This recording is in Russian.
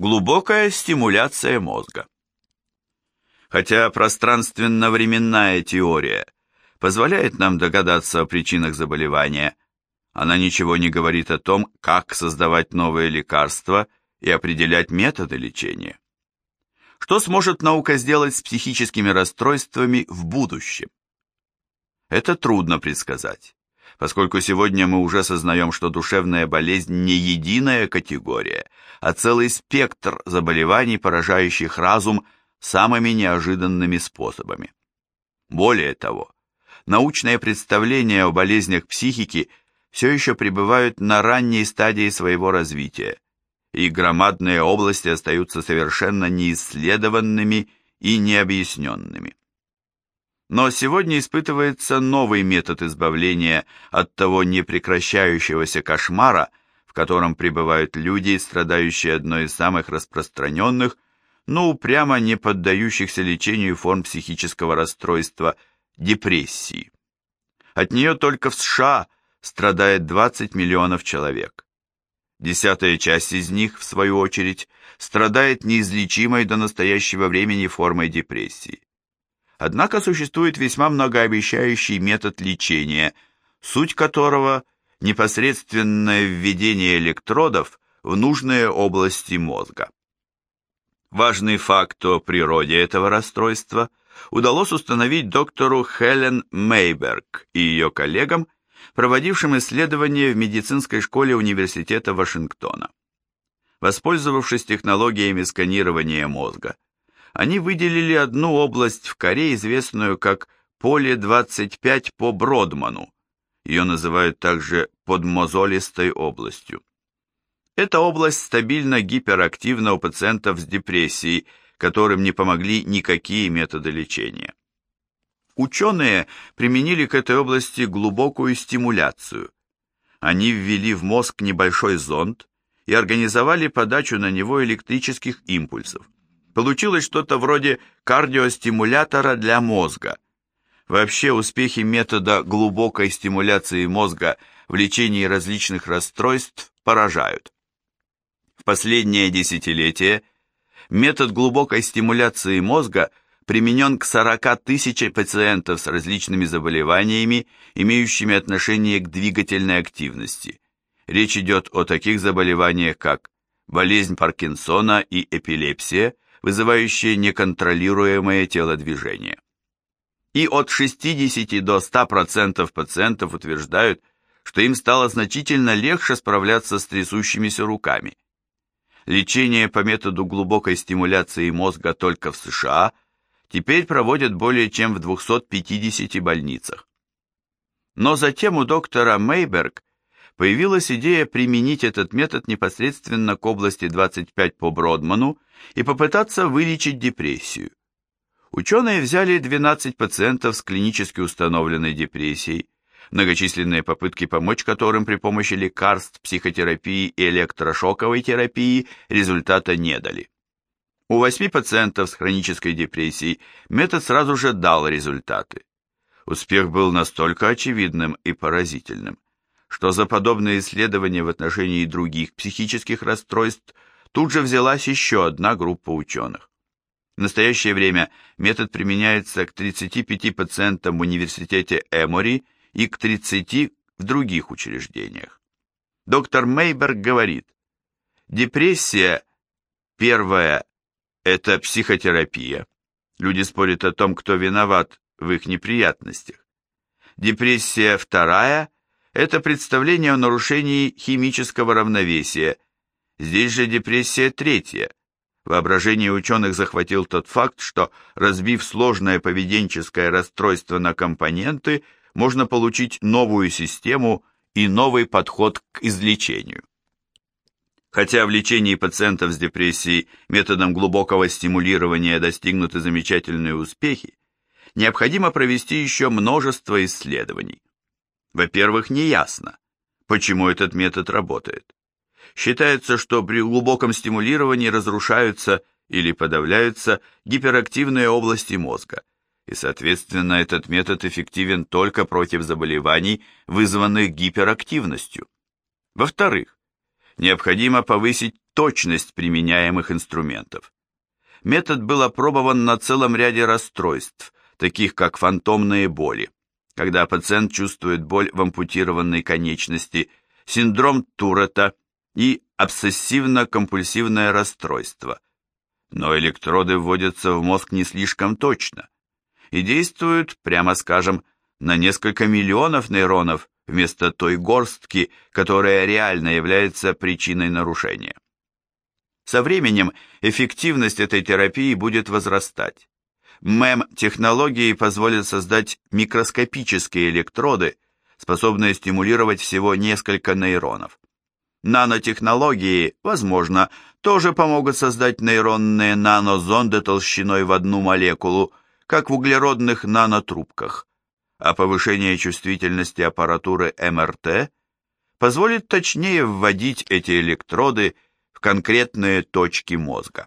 Глубокая стимуляция мозга. Хотя пространственно-временная теория позволяет нам догадаться о причинах заболевания, она ничего не говорит о том, как создавать новые лекарства и определять методы лечения. Что сможет наука сделать с психическими расстройствами в будущем? Это трудно предсказать поскольку сегодня мы уже сознаем, что душевная болезнь не единая категория, а целый спектр заболеваний, поражающих разум самыми неожиданными способами. Более того, научные представления о болезнях психики все еще пребывают на ранней стадии своего развития, и громадные области остаются совершенно неисследованными и необъясненными. Но сегодня испытывается новый метод избавления от того непрекращающегося кошмара, в котором пребывают люди, страдающие одной из самых распространенных, но упрямо не поддающихся лечению форм психического расстройства – депрессии. От нее только в США страдает 20 миллионов человек. Десятая часть из них, в свою очередь, страдает неизлечимой до настоящего времени формой депрессии. Однако существует весьма многообещающий метод лечения, суть которого – непосредственное введение электродов в нужные области мозга. Важный факт о природе этого расстройства удалось установить доктору Хелен Мейберг и ее коллегам, проводившим исследования в медицинской школе Университета Вашингтона. Воспользовавшись технологиями сканирования мозга, они выделили одну область в коре, известную как поле 25 по Бродману. Ее называют также подмозолистой областью. Эта область стабильно гиперактивна у пациентов с депрессией, которым не помогли никакие методы лечения. Ученые применили к этой области глубокую стимуляцию. Они ввели в мозг небольшой зонд и организовали подачу на него электрических импульсов. Получилось что-то вроде кардиостимулятора для мозга. Вообще успехи метода глубокой стимуляции мозга в лечении различных расстройств поражают. В последнее десятилетие метод глубокой стимуляции мозга применен к 40 тысячам пациентов с различными заболеваниями, имеющими отношение к двигательной активности. Речь идет о таких заболеваниях, как болезнь Паркинсона и эпилепсия, вызывающие неконтролируемое телодвижение. И от 60 до 100% пациентов утверждают, что им стало значительно легче справляться с трясущимися руками. Лечение по методу глубокой стимуляции мозга только в США теперь проводят более чем в 250 больницах. Но затем у доктора Мейберг появилась идея применить этот метод непосредственно к области 25 по Бродману и попытаться вылечить депрессию. Ученые взяли 12 пациентов с клинически установленной депрессией, многочисленные попытки помочь которым при помощи лекарств, психотерапии и электрошоковой терапии результата не дали. У 8 пациентов с хронической депрессией метод сразу же дал результаты. Успех был настолько очевидным и поразительным, что за подобные исследования в отношении других психических расстройств тут же взялась еще одна группа ученых. В настоящее время метод применяется к 35 пациентам в университете Эмори и к 30 в других учреждениях. Доктор Мейберг говорит, депрессия, первая, это психотерапия. Люди спорят о том, кто виноват в их неприятностях. Депрессия вторая – это представление о нарушении химического равновесия – Здесь же депрессия третья. Воображение ученых захватил тот факт, что, разбив сложное поведенческое расстройство на компоненты, можно получить новую систему и новый подход к излечению. Хотя в лечении пациентов с депрессией методом глубокого стимулирования достигнуты замечательные успехи, необходимо провести еще множество исследований. Во-первых, неясно, почему этот метод работает. Считается, что при глубоком стимулировании разрушаются или подавляются гиперактивные области мозга, и, соответственно, этот метод эффективен только против заболеваний, вызванных гиперактивностью. Во-вторых, необходимо повысить точность применяемых инструментов. Метод был опробован на целом ряде расстройств, таких как фантомные боли, когда пациент чувствует боль в ампутированной конечности, синдром Туретта и обсессивно-компульсивное расстройство. Но электроды вводятся в мозг не слишком точно и действуют, прямо скажем, на несколько миллионов нейронов вместо той горстки, которая реально является причиной нарушения. Со временем эффективность этой терапии будет возрастать. МЭМ-технологии позволят создать микроскопические электроды, способные стимулировать всего несколько нейронов. Нанотехнологии, возможно, тоже помогут создать нейронные нанозонды толщиной в одну молекулу, как в углеродных нанотрубках, а повышение чувствительности аппаратуры МРТ позволит точнее вводить эти электроды в конкретные точки мозга.